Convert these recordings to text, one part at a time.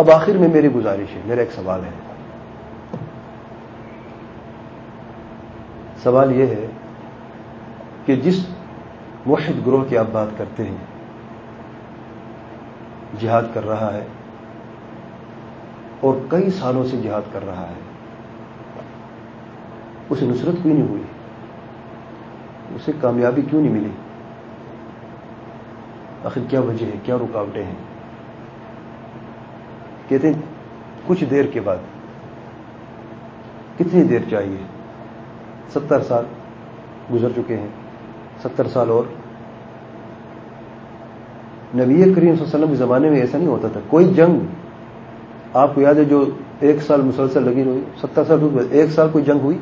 اب آخر میں میری گزارش ہے، میرا ایک سوال ہے۔ سوال یہ ہے کہ جس موحد گروہ کی آپ بات کرتے ہیں، جہاد کر رہا ہے اور کئی سالوں سے جہاد کر رہا ہے، اسے نصرت کیوں نہیں ہوئی؟ اسے کامیابی کیوں نہیں ملی؟ آخر کیا وجہ ہے، کیا رکاوٹیں ہیں؟ کہتے ہیں، کچھ دیر کے بعد۔ کتنی دیر چاہیے؟ ستر سال گزر چکے ہیں، ستر سال اور۔ نبی کریم صلی اللہ علیہ وسلم کے زمانے میں ایسا نہیں ہوتا تھا۔ کوئی جنگ، آپ کو یاد ہے جو ایک سال مسلسل لگی ہوئی، ستر سال ایک سال کوئی جنگ ہوئی؟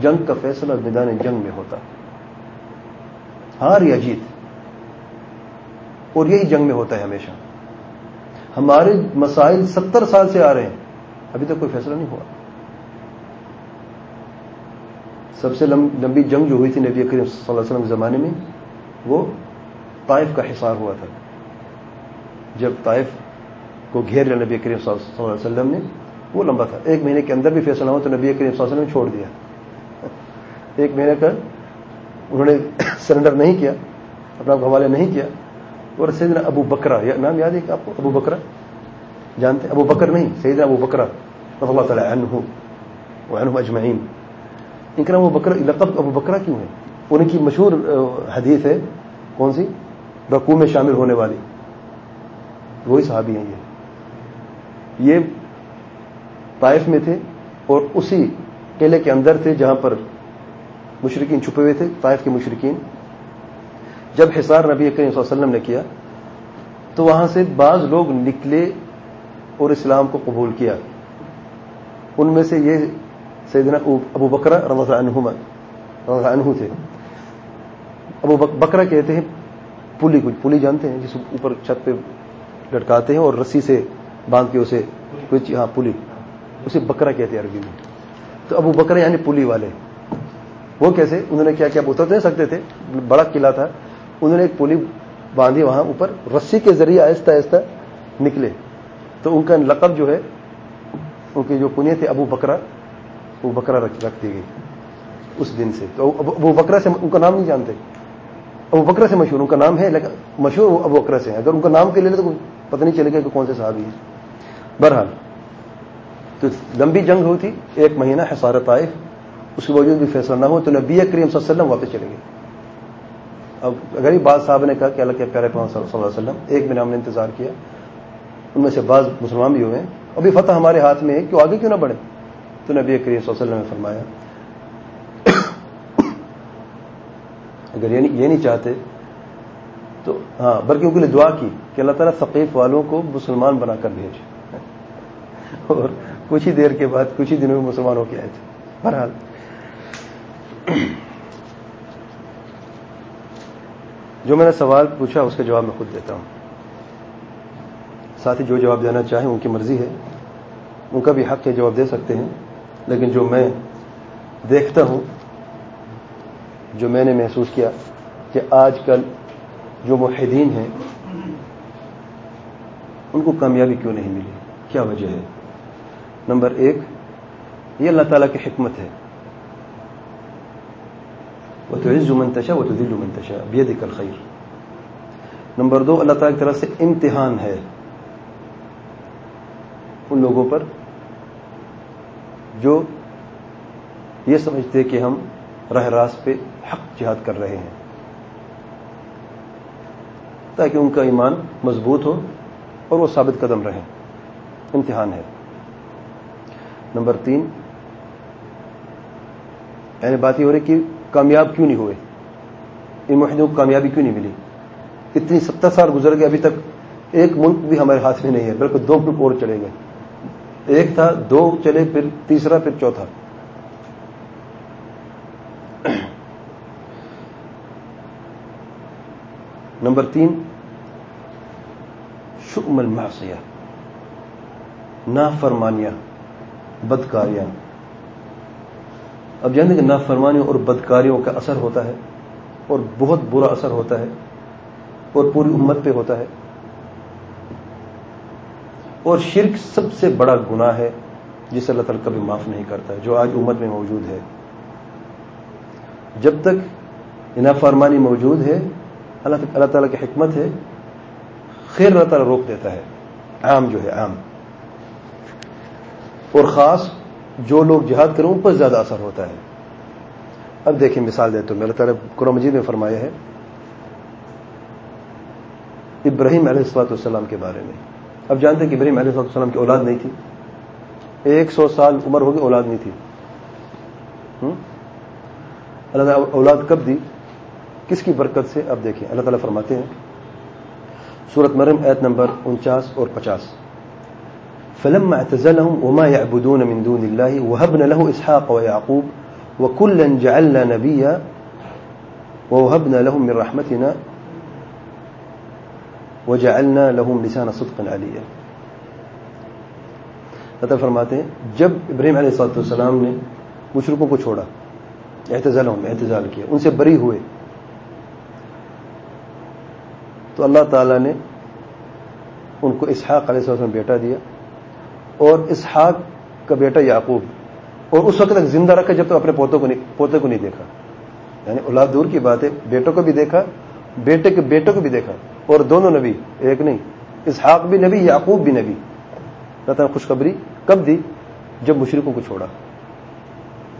جنگ کا فیصلہ میدان جنگ میں ہوتا۔ ہار یا جیت، اور یہی جنگ میں ہوتا ہے ہمیشہ۔ ہمارے مسائل ستر سال سے آ رہے ہیں۔ ابھی تک کوئی فیصلہ نہیں ہوا۔ سب سے لمبی جنگ جو ہوئی تھی نبی کریم صلی اللہ علیہ وسلم کے زمانے میں، وہ طائف کا حصار ہوا تھا۔ جب طائف کو گھیر لیا نبی کریم صلی اللہ علیہ وسلم نے، وہ لمبا تھا۔ ایک مہینے کے اندر بھی فیصلہ ہوا تو نبی کریم صلی اللہ علیہ وسلم نے چھوڑ دیا۔ ایک مہینے کا انہوں نے سرنڈر نہیں کیا، اپنا حوالے نہیں کیا۔ اور سیدنا ابو بکرا نام یاد ہے کہ آپ کو؟ ابو بکرا جانتے ابو بکر نہیں، سیدنا ابو بکرا اللہ تعالیٰ عنہ اجمعین۔ ان کا نام ابو بکر، لقب ابو بکرا کیوں ہے ان کی مشہور حدیث ہے، کون سی؟ رقو میں شامل ہونے والی۔ وہی صحابی ہیں یہ۔ یہ طائف میں تھے اور اسی قلعے کے اندر تھے جہاں پر مشرقین چھپے ہوئے تھے، طائف کے مشرقین جب حصار نبی کریم صلی اللہ علیہ وسلم نے کیا، تو وہاں سے بعض لوگ نکلے اور اسلام کو قبول کیا۔ ان میں سے یہ سیدنا ابو بکرا رضا رضا عنہ تھے۔ ابو بکرا کہتے ہیں، پلی کچھ پلی جانتے ہیں، جس اوپر چھت پہ لٹکاتے ہیں اور رسی سے باندھ کے اسے کچھ ہاں پلی۔ اسے بکرا کہتے ہیں عربی میں۔ تو ابو بکرا یعنی پلی والے۔ وہ کیسے؟ انہوں نے کیا کیا اتر نہیں سکتے تھے، بڑا قلعہ تھا۔ انہوں نے ایک پولی باندھی وہاں اوپر، رسی کے ذریعے آہستہ آہستہ نکلے۔ تو ان کا لقب جو ہے، ان کے جو پنیہ تھے، ابو بکرا وہ بکرا رکھ دی گئی اس دن سے۔ تو ابو بکرا سے ان کا نام نہیں جانتے۔ ابو بکرا سے مشہور، ان کا نام ہے، لیکن مشہور ابو بکرا سے اگر ان کا نام کے لے لے تو پتہ نہیں چلے گا کہ کون سے صحابی ہے بہرحال، تو لمبی جنگ ہوئی تھی، ایک مہینہ حسارت آئے اس کے باوجود بھی فیصلہ نہ ہو تو نبی کریم صلی اللہ علیہ وسلم واپس چلے گئے۔ اب اگر ہی بعض صاحب نے کہا کہ اللہ کے پیارے پاؤں صلی اللہ علیہ وسلم، ایک مہینہ ہم نے انتظار کیا، ان میں سے بعض مسلمان بھی ہوئے۔ ہیں ابھی فتح ہمارے ہاتھ میں ہے کہ آگے کیوں نہ بڑھے؟ تو نبی کریم صلی اللہ علیہ وسلم نے فرمایا، اگر یہ نہیں چاہتے، تو ہاں بلکہ ان کے لیے دعا کی کہ اللہ تعالیٰ ثقیف والوں کو مسلمان بنا کر بھیج اور کچھ ہی دیر کے بعد، کچھ ہی دنوں میں مسلمان ہو کے آئے تھے۔ بہرحال۔ جو میں نے سوال پوچھا اس کا جواب میں خود دیتا ہوں۔ ساتھ ہی جو جواب دینا چاہیں ان کی مرضی ہے، ان کا بھی حق ہے جواب دے سکتے ہیں، لیکن جو میں دیکھتا ہوں، جو میں نے محسوس کیا کہ آج کل جو محدین ہیں، ان کو کامیابی کیوں نہیں ملی؟ کیا وجہ ہے؟ نمبر ایک، یہ اللہ تعالیٰ کی حکمت ہے۔ وہ تو عز منتشا وہ تو دل منتشا بے دقل خیر نمبر دو، اللہ تعالیٰ کی طرف سے امتحان ہے۔ ان لوگوں پر جو یہ سمجھتے کہ ہم راہ راست پہ حق جہاد کر رہے ہیں۔ تاکہ ان کا ایمان مضبوط ہو اور وہ ثابت قدم رہیں۔ امتحان ہے۔ نمبر تین یعنی بات یہ ہو رہی کہ کامیاب کیوں نہیں ہوئے؟ ان معاہدوں کو کامیابی کیوں نہیں ملی؟ اتنی ستر سال گزر گئے، ابھی تک ایک ملک بھی ہمارے ہاتھ میں نہیں ہے، بلکہ دو ملک اور چلے گئے۔ ایک تھا، دو چلے، پھر تیسرا، پھر چوتھا۔ نمبر تین شکم المعصیہ، نافرمانیاں، بدکاریاں۔ اب جانتے کہ نافرمانیوں اور بدکاریوں کا اثر ہوتا ہے اور بہت برا اثر ہوتا ہے اور پوری امت پہ ہوتا ہے اور شرک سب سے بڑا گناہ ہے جسے اللہ تعالیٰ کبھی معاف نہیں کرتا جو آج امت میں موجود ہے۔ جب تک فرمانی موجود ہے اللہ تعالیٰ کی حکمت ہے، خیر اللہ تعالیٰ روک دیتا ہے۔ عام جو ہے، عام۔ اور خاص جو لوگ جہاد کریں ان پر زیادہ اثر ہوتا ہے۔ اب دیکھیں مثال دیتے ہوں اللہ تعالیٰ قرآن مجید میں فرمایا ہے، ابراہیم علیہ السلاط والسلام کے بارے میں۔ اب جانتے ہیں کہ ابراہیم علیہ السلام کی اولاد نہیں تھی۔ ایک سو سال عمر ہوگی، اولاد نہیں تھی۔ اللہ تعالیٰ اولاد کب دی؟ کس کی برکت سے؟ اب دیکھیں، اللہ تعالیٰ فرماتے ہیں سورت مرم ایت نمبر انچاس اور پچاس۔ فلما اعتزلهم وما يعبدون من دون الله وهبنا له إسحاق ويعقوب وكلا جعلنا نبيا ووهبنا لهم من رحمتنا وجعلنا لهم لسان صدق عليا. اللہ فرماتے ہیں، جب ابراہیم علیہ السلط والسلام نے مشرقوں کو چھوڑا احتجال احتجال کیا، ان سے بری ہوئے، تو اللہ تعالی نے ان کو اسحاق علیہ السلام بیٹا دیا اور اسحاق کا بیٹا یعقوب اور اس وقت تک زندہ رکھا جب تک اپنے پوتوں کو نہیں پوتے کو نہیں دیکھا۔ یعنی اولاد دور کی بات ہے بیٹوں کو بھی دیکھا بیٹے کے بیٹوں کو بھی دیکھا اور دونوں نبی ایک نہیں۔ اسحاق بھی نبی یعقوب بھی نبی۔ تعالیٰ خوشخبری کب دی؟ جب مشرقوں کو چھوڑا۔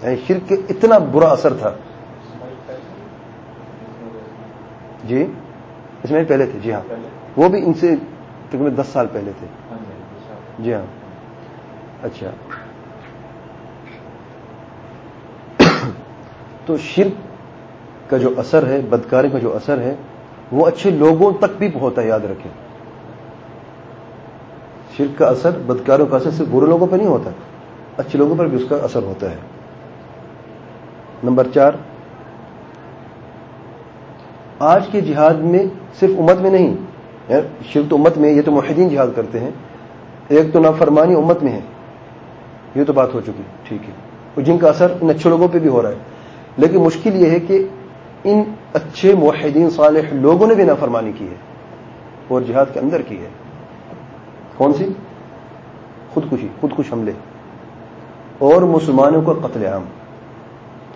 یعنی شرک کے اتنا برا اثر تھا۔ جی؟ اس میں پہلے تھے؟ جی ہاں۔ وہ بھی ان سے تقریباً دس سال پہلے تھے۔ جی ہاں۔ اچھا۔ تو شرک کا جو اثر ہے، بدکاری کا جو اثر ہے، وہ اچھے لوگوں تک بھی ہوتا ہے، یاد رکھیں۔ شرک کا اثر بدکاروں کا اثر صرف برے لوگوں پہ نہیں ہوتا، اچھے لوگوں پر بھی اس کا اثر ہوتا ہے۔ نمبر چار، آج کے جہاد میں صرف امت میں نہیں یعنی شرک تو امت میں، یہ تو محدین جہاد کرتے ہیں۔ ایک تو نافرمانی امت میں ہے۔ یہ تو بات ہو چکی، ٹھیک ہے۔ اور جن کا اثر ان اچھے لوگوں پہ بھی ہو رہا ہے۔ لیکن مشکل یہ ہے کہ ان اچھے معاہدین صالح لوگوں نے بھی نافرمانی کی ہے، اور جہاد کے اندر کی ہے۔ کون سی؟ خودکشی، خودکش حملے۔ اور مسلمانوں کا قتل عام۔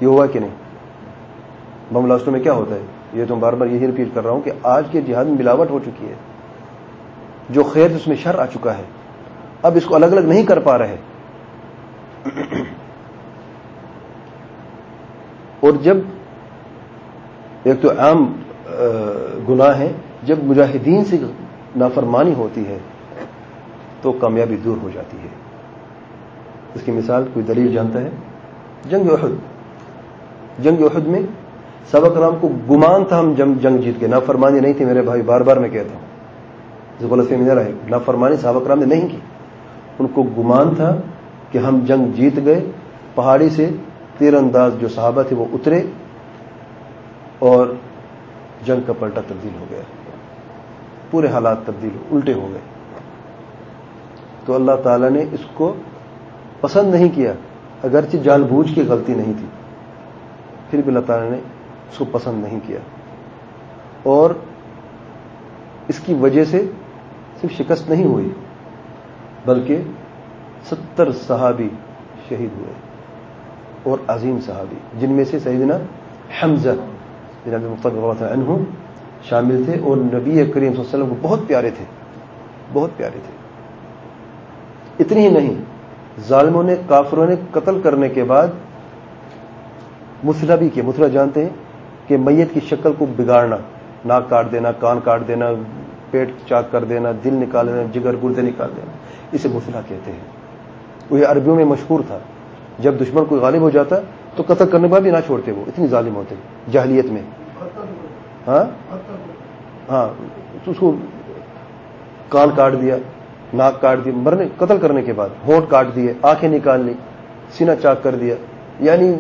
یہ ہوا کہ نہیں؟ بم لاسٹوں میں کیا ہوتا ہے؟ یہ تو بار بار یہی رپیٹ کر رہا ہوں کہ آج کے جہاد میں ملاوٹ ہو چکی ہے۔ جو خیر اس میں شر آ چکا ہے، اب اس کو الگ الگ نہیں کر پا رہے۔ اور جب ایک تو عام گناہ ہے جب مجاہدین سے نافرمانی ہوتی ہے، تو کامیابی دور ہو جاتی ہے۔ اس کی مثال کوئی دلیل جانتا ہے؟ جنگ احد۔ جنگ احد میں سبق رام کو گمان تھا ہم جنگ جیت کے۔ نافرمانی نہیں تھی میرے بھائی، بار بار میں کہتا ہوں۔ غلط فہمی نہ رہے۔ نافرمانی سابق رام نے نہیں کی۔ ان کو گمان تھا کہ ہم جنگ جیت گئے، پہاڑی سے تیر انداز جو صحابہ تھے وہ اترے اور جنگ کا پلٹا تبدیل ہو گیا۔ پورے حالات تبدیل الٹے ہو گئے۔ تو اللہ تعالی نے اس کو پسند نہیں کیا، اگرچہ جان بوجھ کی غلطی نہیں تھی، پھر بھی اللہ تعالی نے اس کو پسند نہیں کیا۔ اور اس کی وجہ سے صرف شکست نہیں ہوئی، بلکہ ستر صحابی شہید ہوئے اور عظیم صحابی، جن میں سے سیدنا حمزہ جناب مختلف عنہ شامل تھے اور نبی کریم صلی اللہ علیہ وسلم کو بہت پیارے تھے، بہت پیارے تھے۔ اتنی ہی نہیں، ظالموں نے، کافروں نے قتل کرنے کے بعد مسلح بھی کیا مسلح جانتے ہیں کہ میت کی شکل کو بگاڑنا، ناک کاٹ دینا، کان کاٹ دینا، پیٹ چاک کر دینا، دل نکال دینا، جگر گردے نکال دینا، اسے مسلح کہتے ہیں۔ وہ یہ عربیوں میں مشہور تھا۔ جب دشمن کوئی غالب ہو جاتا تو قتل کرنے بعد بھی نہ چھوڑتے وہ، اتنی ظالم ہوتے جاہلیت میں۔ ہاں؟ ہاں تو اس کو کان کاٹ دیا، ناک کاٹ دیا، مرنے، قتل کرنے کے بعد ہونٹ کاٹ دیے، آنکھیں نکال لی سینا چاک کر دیا۔ یعنی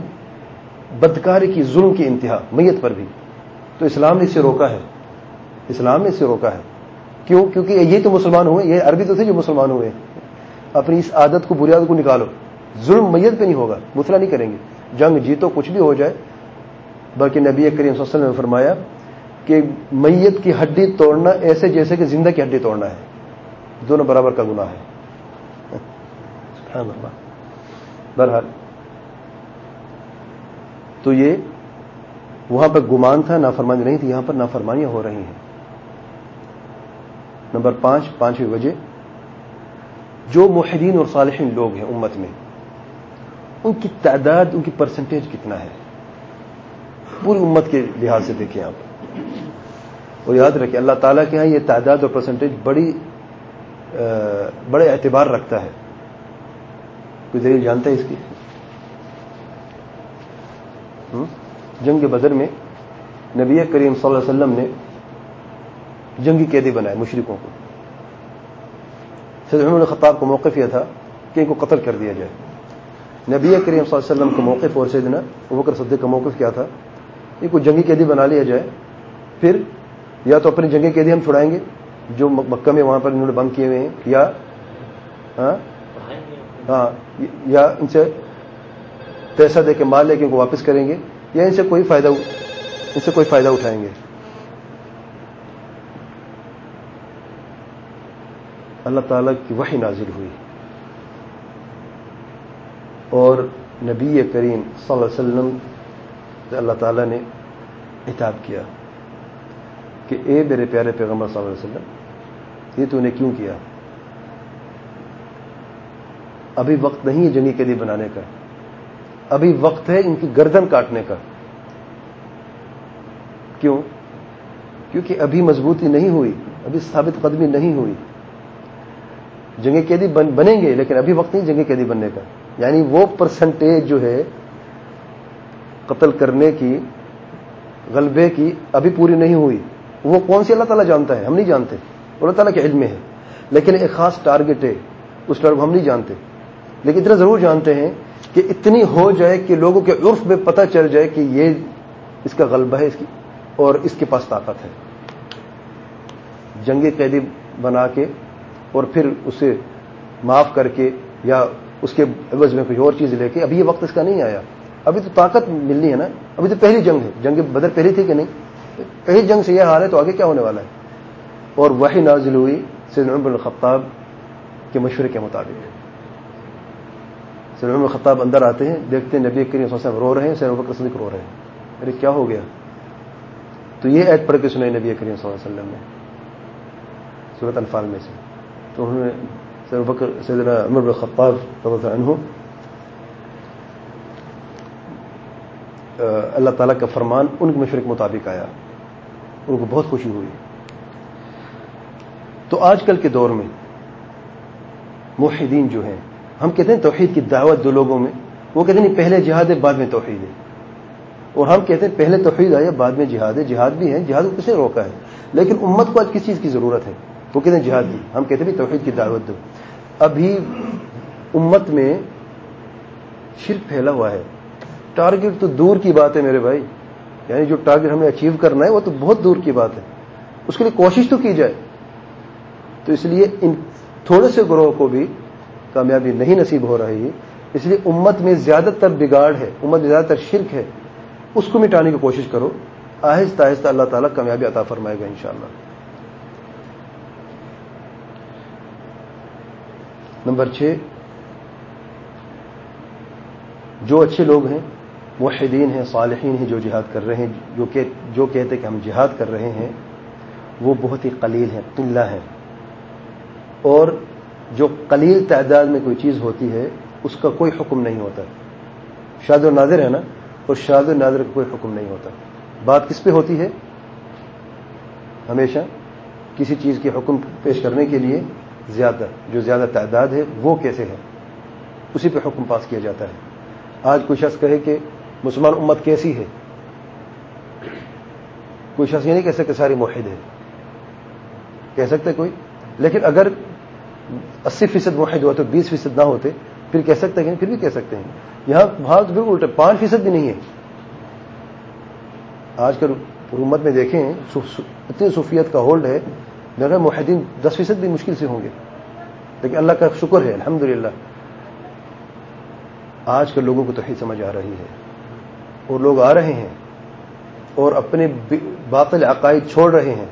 بدکاری کی ظلم کی انتہا، میت پر بھی۔ تو اسلام نے اسے روکا ہے۔ اسلام نے اسے روکا ہے۔ کیوں؟ کیونکہ یہ تو مسلمان ہوئے، یہ عربی تو تھے جو مسلمان ہوئے۔ اپنی اس عادت کو، بنیاد کو نکالو۔ ظلم میت پہ نہیں ہوگا، مسئلہ نہیں کریں گے۔ جنگ جیتو، کچھ بھی ہو جائے۔ بلکہ نبی کریم صلی اللہ علیہ وسلم نے فرمایا کہ میت کی ہڈی توڑنا ایسے جیسے کہ زندہ کی ہڈی توڑنا ہے۔ دونوں برابر کا گناہ ہے۔ سبحان اللہ۔ بہرحال، تو یہ وہاں پہ گمان تھا، نافرمانی نہیں تھی۔ یہاں پر نافرمانیاں ہو رہی ہیں۔ نمبر پانچ، پانچویں وجہ۔ جو محدین اور صالحین لوگ ہیں امت میں، ان کی تعداد، ان کی پرسنٹیج کتنا ہے؟ پوری امت کے لحاظ سے دیکھیں آپ۔ اور یاد رکھیں، اللہ تعالیٰ کے ہاں یہ تعداد اور پرسنٹیج بڑی بڑے اعتبار رکھتا ہے۔ کوئی دلیل جانتا ہے اس کی؟ جنگ بدر میں نبی کریم صلی اللہ علیہ وسلم نے جنگی قیدی بنائے مشرقوں کو۔ سید عمر خطاب کو موقف یہ تھا کہ ان کو قتل کر دیا جائے۔ نبی کریم صلی اللہ علیہ وسلم کا موقف اور سیدنا ابکر صدیق کا موقف کیا تھا۔ ان کو جنگی قیدی بنا لیا جائے۔ پھر یا تو اپنی جنگی قیدی ہم چھڑائیں گے جو مکہ میں وہاں پر انہوں نے بند کیے ہوئے ہیں یا ہاں، یا ان سے پیسہ دے کے مال لے کے ان کو واپس کریں گے یا ان سے کوئی فائدہ ان سے کوئی فائدہ اٹھائیں گے۔ اللہ تعالیٰ کی وحی نازل ہوئی۔ اور نبی کریم صلی اللہ علیہ وسلم سے اللہ تعالیٰ نے اتاب کیا کہ اے میرے پیارے پیغمبر صلی اللہ علیہ وسلم، یہ تو نے کیوں کیا؟ ابھی وقت نہیں ہے جنگی کے لیے بنانے کا۔ ابھی وقت ہے ان کی گردن کاٹنے کا۔ کیوں؟ کیونکہ ابھی مضبوطی نہیں ہوئی، ابھی ثابت قدمی نہیں ہوئی۔ جنگ قیدی بنیں گے، لیکن ابھی وقت نہیں جنگ قیدی بننے کا۔ یعنی وہ پرسنٹیج جو ہے قتل کرنے کی، غلبے کی ابھی پوری نہیں ہوئی۔ وہ کون سی اللہ تعالیٰ جانتا ہے؟ ہم نہیں جانتے۔ اللہ تعالیٰ کے علم میں ہے۔ لیکن ایک خاص ٹارگٹ ہے، اس ٹارگٹ ہم نہیں جانتے۔ لیکن اتنا ضرور جانتے ہیں کہ اتنی ہو جائے کہ لوگوں کے عرف میں پتہ چل جائے کہ یہ اس کا غلبہ ہے، اس کی اور اس کے پاس طاقت ہے۔ جنگی قیدی بنا کے اور پھر اسے معاف کر کے یا اس کے عوض میں کوئی اور چیز لے کے، ابھی یہ وقت اس کا نہیں آیا۔ ابھی تو طاقت ملنی ہے نا۔ ابھی تو پہلی جنگ ہے۔ جنگ بدر پہلی تھی کہ نہیں؟ پہلی جنگ سے یہ حال ہے تو آگے کیا ہونے والا ہے؟ اور وہی نازل ہوئی سید عمر الخطاب کے مشورے کے مطابق۔ سید عمر الخطاب اندر آتے ہیں، دیکھتے ہیں، نبی کریم صلی وسلم رو رہے ہیں، سید عمر صدیق رو رہے ہیں۔ ارے کیا ہو گیا؟ تو یہ ایڈ پڑھ کے سنائی نبی کریم صلی اللہ علیہ وسلم نے صورت الفال میں سے۔ تو انہوں نے بکر سیدنا عمر بن خطاب رضی عنہ اللہ تعالیٰ کا فرمان ان کے مشورے کے مطابق آیا۔ ان کو بہت خوشی ہوئی۔ تو آج کل کے دور میں موحدین جو ہیں، ہم کہتے ہیں توحید کی دعوت دو لوگوں میں، وہ کہتے ہیں پہلے جہاد ہے، بعد میں توحید ہے۔ اور ہم کہتے ہیں پہلے توحید آیا، بعد میں جہاد ہے۔ جہاد بھی ہے، جہاد کو کسے روکا ہے؟ لیکن امت کو آج کس چیز کی ضرورت ہے؟ وہ کہتے ہیں جہاد دی۔ ہم کہتے ہیں توحید کی دعوت دو۔ ابھی امت میں شرک پھیلا ہوا ہے۔ ٹارگیٹ تو دور کی بات ہے میرے بھائی۔ یعنی جو ٹارگیٹ ہمیں اچیو کرنا ہے وہ تو بہت دور کی بات ہے۔ اس کے لیے کوشش تو کی جائے۔ تو اس لیے ان تھوڑے سے گروہ کو بھی کامیابی نہیں نصیب ہو رہی۔ ہے اس لیے امت میں زیادہ تر بگاڑ ہے۔ امت میں زیادہ تر شرک ہے۔ اس کو مٹانے کی کوشش کرو۔ آہستہ آہستہ اللہ تعالیٰ کامیابی عطا فرمائے گا انشاءاللہ۔ نمبر چھ، جو اچھے لوگ ہیں، موحدین ہیں، صالحین ہیں، جو جہاد کر رہے ہیں، جو کہ جو کہتے کہ ہم جہاد کر رہے ہیں، وہ بہت ہی قلیل ہیں قلہ ہیں۔ اور جو قلیل تعداد میں کوئی چیز ہوتی ہے، اس کا کوئی حکم نہیں ہوتا۔ شاد و نادر ہے نا؟ اور شاد و نادر کا کوئی حکم نہیں ہوتا۔ بات کس پہ ہوتی ہے؟ ہمیشہ کسی چیز کے حکم پیش کرنے کے لیے زیادہ، جو زیادہ تعداد ہے، وہ کیسے ہے؟ اسی پہ حکم پاس کیا جاتا ہے۔ آج کوئی شخص کہے کہ مسلمان امت کیسی ہے؟ کوئی شخص یہ نہیں کہہ سکتے ساری موحد ہے۔ کہہ سکتے کوئی۔ لیکن اگر اسی فیصد موحد ہوا تو بیس فیصد نہ ہوتے، پھر کہہ سکتے ہیں پھر بھی کہہ سکتے ہیں۔ یہاں بھارت بالکل الٹا، پانچ فیصد بھی نہیں ہے۔ آج کل حکومت میں دیکھیں اتنی صوفیت کا ہولڈ ہے میرا محدین دس فیصد بھی مشکل سے ہوں گے۔ لیکن اللہ کا شکر ہے الحمد آج کل لوگوں کو تو ہی سمجھ آ رہی ہے۔ اور لوگ آ رہے ہیں اور اپنے باطل عقائد چھوڑ رہے ہیں۔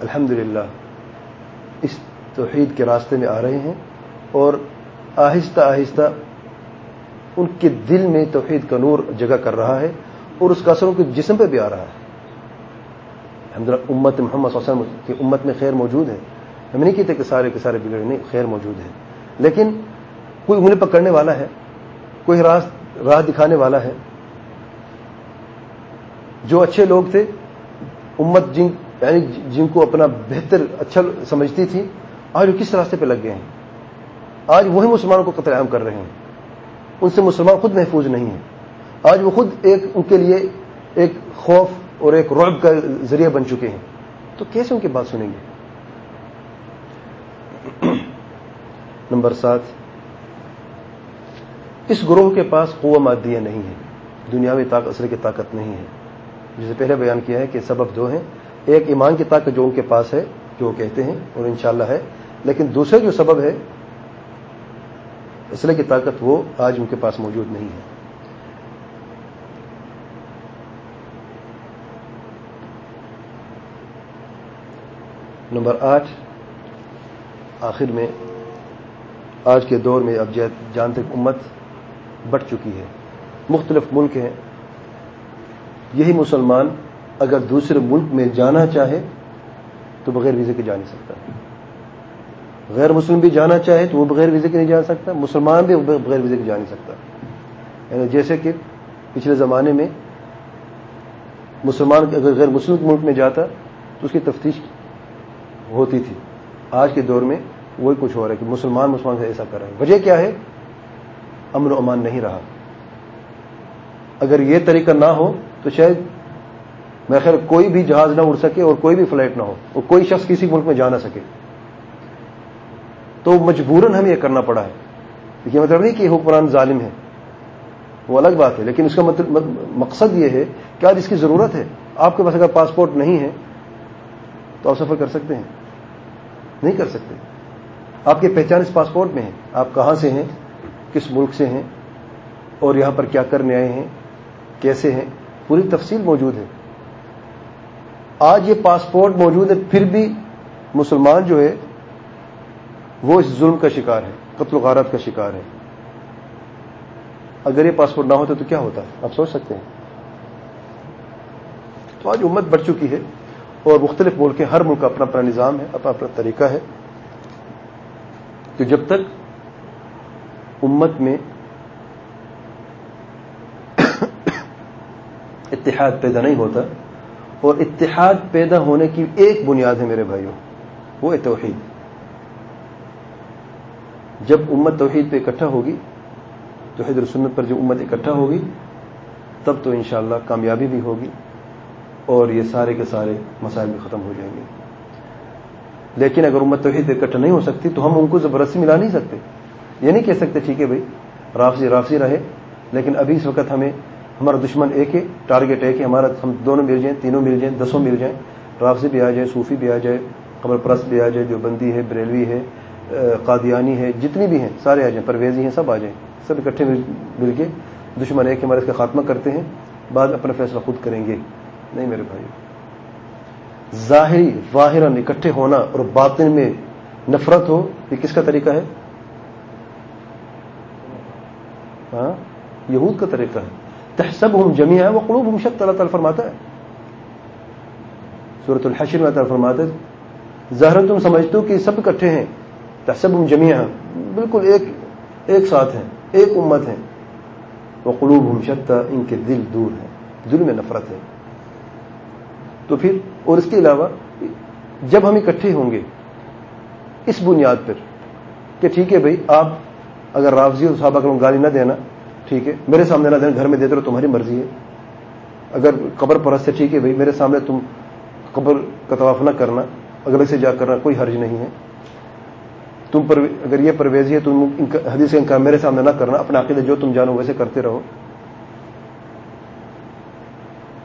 الحمد اس توحید کے راستے میں آ رہے ہیں اور آہستہ آہستہ ان کے دل میں توحید کا نور جگہ کر رہا ہے اور اس کا اثر ان کے جسم پہ بھی آ رہا ہے۔ امت محمد صلی اللہ علیہ وسلم کی امت میں خیر موجود ہے۔ ہم نہیں کہتے کہ سارے کے سارے بگڑے نہیں، خیر موجود ہے۔ لیکن کوئی انہیں پکڑنے والا ہے، کوئی راہ دکھانے والا ہے۔ جو اچھے لوگ تھے، امت جن یعنی جن کو اپنا بہتر اچھا سمجھتی تھی، آج وہ کس راستے پہ لگ گئے ہیں؟ آج وہی مسلمانوں کو قتل عام کر رہے ہیں۔ ان سے مسلمان خود محفوظ نہیں ہیں۔ آج وہ خود ایک ان کے لیے ایک خوف اور ایک رعب کا ذریعہ بن چکے ہیں۔ تو کیسے ان کی بات سنیں گے؟ نمبر سات۔ اس گروہ کے پاس قوہ مادیہ نہیں ہے۔ دنیاوی طاقت اثر کی طاقت نہیں ہے۔ جسے پہلے بیان کیا ہے کہ سبب دو ہیں۔ ایک ایمان کی طاقت جو ان کے پاس ہے، جو وہ کہتے ہیں اور انشاءاللہ ہے۔ لیکن دوسرے جو سبب ہے اسلحے کی طاقت وہ آج ان کے پاس موجود نہیں ہے۔ نمبر آٹھ، آخر میں آج کے دور میں اب جان تک امت بٹ چکی ہے۔ مختلف ملک ہیں۔ یہی مسلمان اگر دوسرے ملک میں جانا چاہے تو بغیر ویزے کے جا نہیں سکتا۔ غیر مسلم بھی جانا چاہے تو وہ بغیر ویزے کے نہیں جا سکتا۔ مسلمان بھی بغیر ویزے کے جا نہیں سکتا۔ یعنی جیسے کہ پچھلے زمانے میں مسلمان اگر غیر مسلم ملک میں جاتا تو اس کی تفتیش ہوتی تھی۔ آج کے دور میں وہی کچھ ہو رہا ہے کہ مسلمان مسلمان سے ایسا کر رہے ہیں۔ وجہ کیا ہے؟ امن و امان نہیں رہا۔ اگر یہ طریقہ نہ ہو تو شاید میں خیر کوئی بھی جہاز نہ اڑ سکے اور کوئی بھی فلائٹ نہ ہو اور کوئی شخص کسی ملک میں جا نہ سکے۔ تو مجبوراً ہمیں یہ کرنا پڑا ہے۔ یہ مطلب نہیں کہ حکمران ظالم ہے وہ الگ بات ہے، لیکن اس کا مطلب-, مطلب مقصد یہ ہے کہ آج اس کی ضرورت ہے۔ آپ کے پاس اگر پاسپورٹ نہیں ہے تو آپ سفر کر سکتے ہیں۔ نہیں کر سکتے۔ آپ کی پہچان اس پاسپورٹ میں ہے۔ آپ کہاں سے ہیں؟ کس ملک سے ہیں؟ اور یہاں پر کیا کرنے آئے ہیں؟ کیسے ہیں؟ پوری تفصیل موجود ہے۔ آج یہ پاسپورٹ موجود ہے، پھر بھی مسلمان جو ہے، وہ اس ظلم کا شکار ہے، قتل و غارت کا شکار ہے۔ اگر یہ پاسپورٹ نہ ہوتا تو کیا ہوتا؟ آپ سوچ سکتے ہیں۔ تو آج امت بڑھ چکی ہے۔ اور مختلف ملک کے ہر ملک کا اپنا اپنا نظام ہے، اپنا اپنا طریقہ ہے۔ کہ جب تک امت میں اتحاد پیدا نہیں ہوتا اور اتحاد پیدا ہونے کی ایک بنیاد ہے میرے بھائیوں، وہ ہے توحید۔ جب امت توحید پہ اکٹھا ہوگی، توحید رسنت پر جب امت اکٹھا ہوگی، تب تو انشاءاللہ کامیابی بھی ہوگی۔ اور یہ سارے کے سارے مسائل بھی ختم ہو جائیں گے۔ لیکن اگر امت توحید اکٹھا نہیں ہو سکتی تو ہم ان کو زبردستی ملا نہیں سکتے۔ یہ نہیں کہہ سکتے ٹھیک ہے بھائی، رافضی رافضی رہے، لیکن ابھی اس وقت ہمیں، ہمارا دشمن ایک ہے، ٹارگیٹ ایک ہے، ہمارا ہم دونوں مل جائیں، تینوں مل جائیں، دسوں مل جائیں۔ رافضی بھی آ جائے، صوفی بھی آ جائے، قبر پرست بھی آ جائے، دیوبندی ہے، بریلوی ہے قادیانی ہے، جتنی بھی ہیں، سارے آ جائیں، پرویزی ہیں، سب آ جائیں، سب اکٹھے مل کے دشمن ایک ہمارے اس کا خاتمہ کرتے ہیں، بعد اپنا فیصلہ خود کریں گے۔ نہیں میرے بھائی ظاہری واہر اکٹھے ہونا اور باطن میں نفرت ہو، یہ کس کا طریقہ ہے؟ ہاں یہود کا طریقہ ہے۔ تحسب ہم جمی ہے وہ قلوب ہم شک اللہ تعالیٰ فرماتا ہے۔ صورت الحشر میں تعالیٰ فرماتا ہے ظاہر تم سمجھتے ہو کہ سب اکٹھے ہیں۔ تحسب ہم جمی بالکل ایک ایک ساتھ ہیں، ایک امت ہے وہ قلوب ہم شکتا ان کے دل دور ہیں۔ دل میں نفرت ہے۔ تو پھر اور اس کے علاوہ جب ہم اکٹھے ہوں گے اس بنیاد پر کہ ٹھیک ہے بھائی، آپ اگر رافضی اور صحابہ کو گالی نہ دینا، ٹھیک ہے، میرے سامنے نہ دینا، گھر میں دیتے رہو تمہاری مرضی ہے۔ اگر قبر پرست سے ٹھیک ہے بھائی، میرے سامنے تم قبر کا طواف نہ کرنا اگلے سے جا کرنا کوئی حرج نہیں ہے۔ تم پر، اگر یہ پرویزی ہے، تم حدیث کا میرے سامنے نہ کرنا، اپنے عقیدے جو تم جانو، ویسے کرتے رہو۔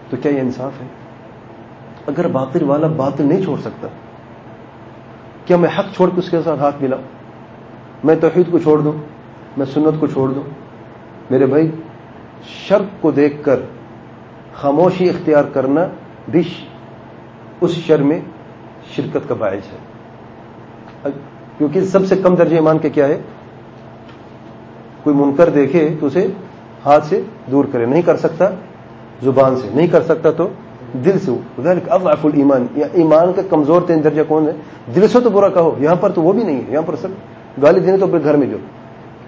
تو کیا یہ انصاف ہے؟ اگر باطل والا باطل نہیں چھوڑ سکتا، کیا میں حق چھوڑ کے اس کے ساتھ ہاتھ ملا؟ میں توحید کو چھوڑ دوں، میں سنت کو چھوڑ دوں؟ میرے بھائی شرط کو دیکھ کر خاموشی اختیار کرنا بھی اس شر میں شرکت کا باعث ہے۔ کیونکہ سب سے کم درجہ ایمان کے کیا ہے؟ کوئی منکر دیکھے تو اسے ہاتھ سے دور کرے، نہیں کر سکتا، زبان سے نہیں کر سکتا تو دل سے اضعف الایمان۔ یا ایمان کا کمزور تین درجہ کون ہے؟ دل سے تو برا کہو۔ یہاں پر تو وہ بھی نہیں ہے۔ یہاں پر سب گالی دینے تو پھر گھر میں جو۔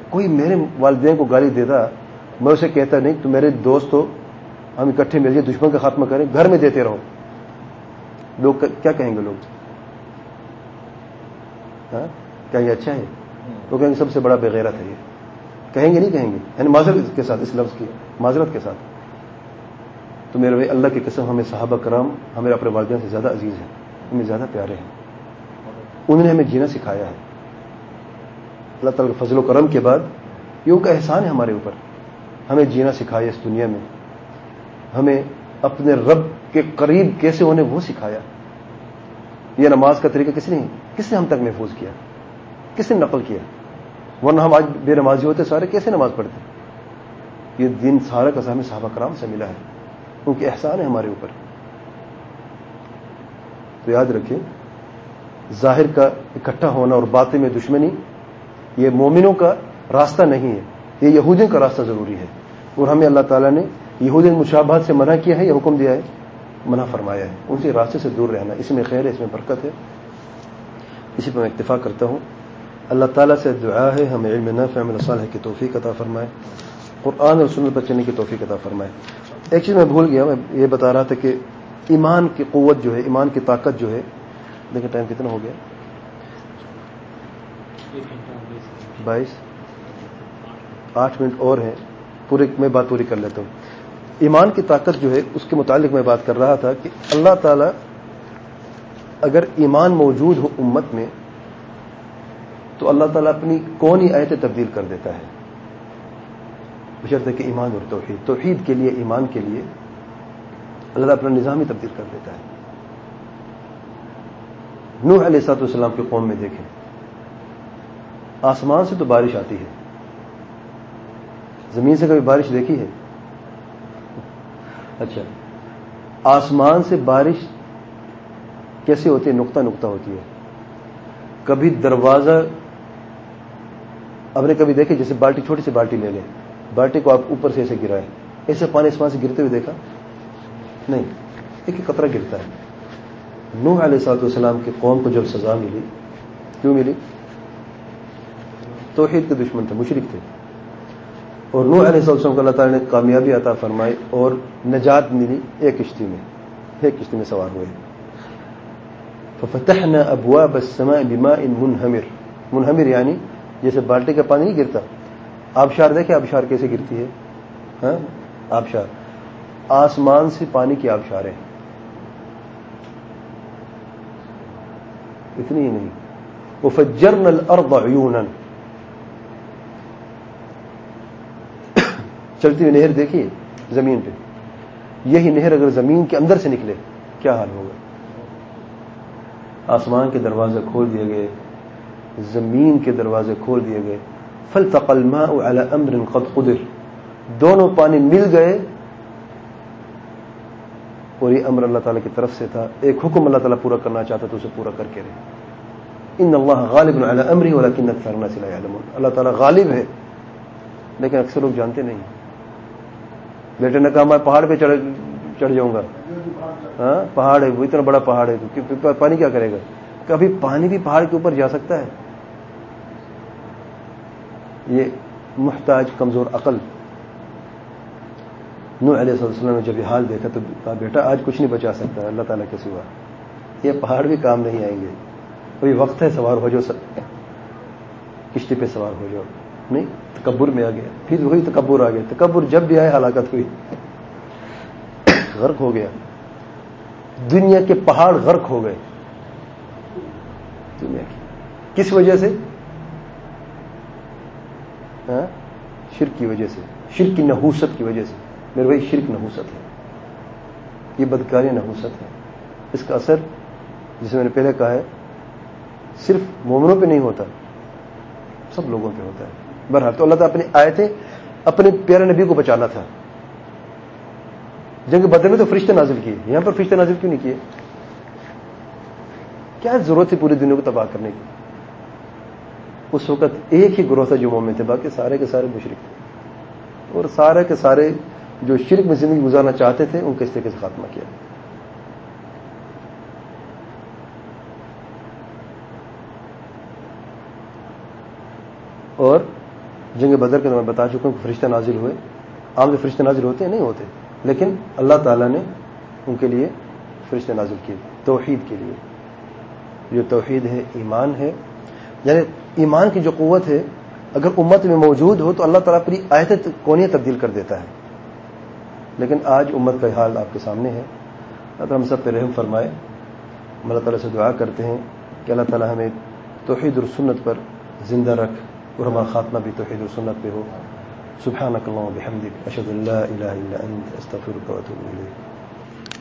کوئی میرے والدین کو گالی دیتا، میں اسے کہتا نہیں، تو میرے دوست ہو، ہم اکٹھے مل کے دشمن کا خاتمہ کریں، گھر میں دیتے رہو۔ لوگ کیا کہیں گے لوگ؟ ہاں؟ کیا یہ اچھا ہے؟ وہ کہیں گے سب سے بڑا بغیرت ہے یہ۔ کہیں گے نہیں کہیں گے؟ یعنی معذرت کے ساتھ، اس لفظ کی معذرت کے ساتھ۔ تو میرے بھائی، اللہ کی قسم، ہمیں صحابہ کرام ہمیں اپنے والدین سے زیادہ عزیز ہیں، ہمیں زیادہ پیارے ہیں۔ انہوں نے ہمیں جینا سکھایا ہے۔ اللہ تعالیٰ کے فضل و کرم کے بعد یہ ان کا احسان ہے ہمارے اوپر۔ ہمیں جینا سکھایا اس دنیا میں۔ ہمیں اپنے رب کے قریب کیسے ہونے وہ سکھایا۔ یہ نماز کا طریقہ کس نے کس نے ہم تک محفوظ کیا؟ کس نے نقل کیا؟ ورنہ ہم آج بے نمازی ہوتے، سارے کیسے نماز پڑھتے؟ یہ دن سارا کا ہمیں صحابہ کرام سے ملا ہے۔ ان کے احسان ہے ہمارے اوپر۔ تو یاد رکھیں، ظاہر کا اکٹھا ہونا اور باتیں میں دشمنی، یہ مومنوں کا راستہ نہیں ہے، یہ یہودین کا راستہ ضروری ہے۔ اور ہمیں اللہ تعالیٰ نے یہودین مشابہت سے منع کیا ہے، یہ حکم دیا ہے، منع فرمایا ہے۔ ان سے راستے سے دور رہنا، اس میں خیر ہے، اس میں برکت ہے۔ اسی پر میں اتفاق کرتا ہوں۔ اللہ تعالیٰ سے دعا ہے، ہمیں علم نفع عمل صالح کی توفیق عطا فرمائے۔ قرآن اور سنت پر چلنے کی توفیق عطا فرمائے۔ ایک چیز میں بھول گیا میں یہ بتا رہا تھا کہ ایمان کی قوت جو ہے، ایمان کی طاقت جو ہے، دیکھیں ٹائم کتنا ہو گیا؟ بائیس۔ آٹھ منٹ اور ہیں۔ پورے میں بات پوری کر لیتا ہوں۔ ایمان کی طاقت جو ہے، اس کے متعلق میں بات کر رہا تھا کہ اللہ تعالی اگر ایمان موجود ہو امت میں، تو اللہ تعالیٰ اپنی کون ہی آیتیں تبدیل کر دیتا ہے؟ بشرط کہ ایمان اور توحید توحید کے لیے، ایمان کے لیے اللہ تعالیٰ اپنا نظام ہی تبدیل کر دیتا ہے۔ نوح علیہ سات والسلام کی قوم میں دیکھیں، آسمان سے تو بارش آتی ہے، زمین سے کبھی بارش دیکھی ہے؟ اچھا آسمان سے بارش کیسے ہوتی ہے؟ نقطہ نقطہ ہوتی ہے۔ کبھی دروازہ اب نے کبھی دیکھے جیسے بالٹی، چھوٹی سی بالٹی لے لیں۔ بالٹی کو آپ اوپر سے ایسے گرائے ایسے پانی اسمان سے گرتے ہوئے دیکھا؟ نہیں، ایک قطرہ گرتا ہے۔ نوح علیہ صاحب السلام کی قوم کو جب سزا ملی، کیوں ملی؟ توحید کے دشمن تھے مشرق تھے۔ اور نوح علیہ السلام کو اللہ تعالیٰ نے کامیابی عطا فرمائی اور نجات ملی ایک کشتی میں۔ ایک کشتی میں سوار ہوئے۔ فتحنا ابواب السماء بماء منہمر۔ منہمر یعنی جیسے بالٹی کا پانی نہیں گرتا۔ آبشار دیکھیں، آبشار کیسے گرتی ہے؟ ہاں؟ آبشار۔ آسمان سے پانی کی آبشار ہے اتنی ہی نہیں۔ وہ فجرن الارض عیونا چلتی ہوئی نہر دیکھیے، زمین پہ۔ یہی نہر اگر زمین کے اندر سے نکلے، کیا حال ہوگا؟ آسمان کے دروازے کھول دیے گئے، زمین کے دروازے کھول دیے گئے۔ فل تقلما امر قد قدر. دونوں پانی مل گئے اور یہ امر اللہ تعالیٰ کی طرف سے تھا۔ ایک حکم اللہ تعالیٰ پورا کرنا چاہتا تو اسے پورا کر کے رہے۔ ان اللہ غالب امری والا کنت فرنا سلا اللہ تعالیٰ غالب ہے، لیکن اکثر لوگ جانتے نہیں۔ بیٹے نے کہا، میں پہاڑ پہ چڑھ جاؤں گا۔ ہاں پہاڑ ہے، وہ اتنا بڑا پہاڑ ہے پانی کیا کرے گا؟ کبھی پانی بھی پہاڑ کے اوپر جا سکتا ہے۔ یہ محتاج کمزور عقل نو علیہ وسلم نے جب یہ حال دیکھا تو کہا، بیٹا، آج کچھ نہیں بچا سکتا، اللہ تعالیٰ کے سوا۔ یہ پہاڑ بھی کام نہیں آئیں گے۔ کوئی وقت ہے، سوار ہو جاؤ، کشتی پہ سوار ہو جاؤ۔ نہیں، تکبر میں آ گیا۔ پھر وہی تکبر آ گیا۔ تکبر جب بھی آئے، ہلاکت ہوئی۔ غرق ہو گیا۔ دنیا کے پہاڑ غرق ہو گئے۔ دنیا کی۔ کس وجہ سے؟ شرک کی وجہ سے، شرک کی نحوست کی وجہ سے۔ میرے بھائی، شرک نحوست ہے۔ یہ بدکاری نحوست ہے۔ اس کا اثر، جسے میں نے پہلے کہا ہے، صرف مومنوں پہ نہیں ہوتا، سب لوگوں پہ ہوتا ہے۔ بہرحال تو اللہ تعالیٰ اپنے آئے تھے اپنے پیارے نبی کو بچانا تھا۔ جنگ بدر میں تو فرشتے نازل کیے، یہاں پر فرشتے نازل کیوں نہیں کیے؟ کیا ضرورت تھی پوری دنیا کو تباہ کرنے کی؟ اس وقت ایک ہی گروہ تھا جو مومن تھے، باقی سارے کے سارے مشرق تھے۔ اور سارے کے سارے جو شرک میں زندگی گزارنا چاہتے تھے، ان کا اس طریقے سے خاتمہ کیا۔ اور جنگ بدر کے میں بتا چکا ہوں کہ فرشتہ نازل ہوئے۔ عام جو فرشتے نازل ہوتے ہیں، نہیں ہوتے، لیکن اللہ تعالیٰ نے ان کے لیے فرشتے نازل کیے، توحید کے لیے۔ جو توحید ہے، ایمان ہے۔ یعنی ایمان کی جو قوت ہے، اگر امت میں موجود ہو تو اللہ تعالیٰ پوری آیت کونی تبدیل کر دیتا ہے۔ لیکن آج امت کا حال آپ کے سامنے ہے۔ اللہ ہم سب پہ رحم فرمائے۔ اللہ تعالیٰ سے دعا کرتے ہیں کہ اللہ تعالیٰ ہمیں توحید اور سنت پر زندہ رکھ اور ہمارا خاتمہ بھی توحید اور سنت پہ ہو۔ سبحانك اللهم وبحمدك اشهد ان لا اله الا انت استغفرك واتوب اليك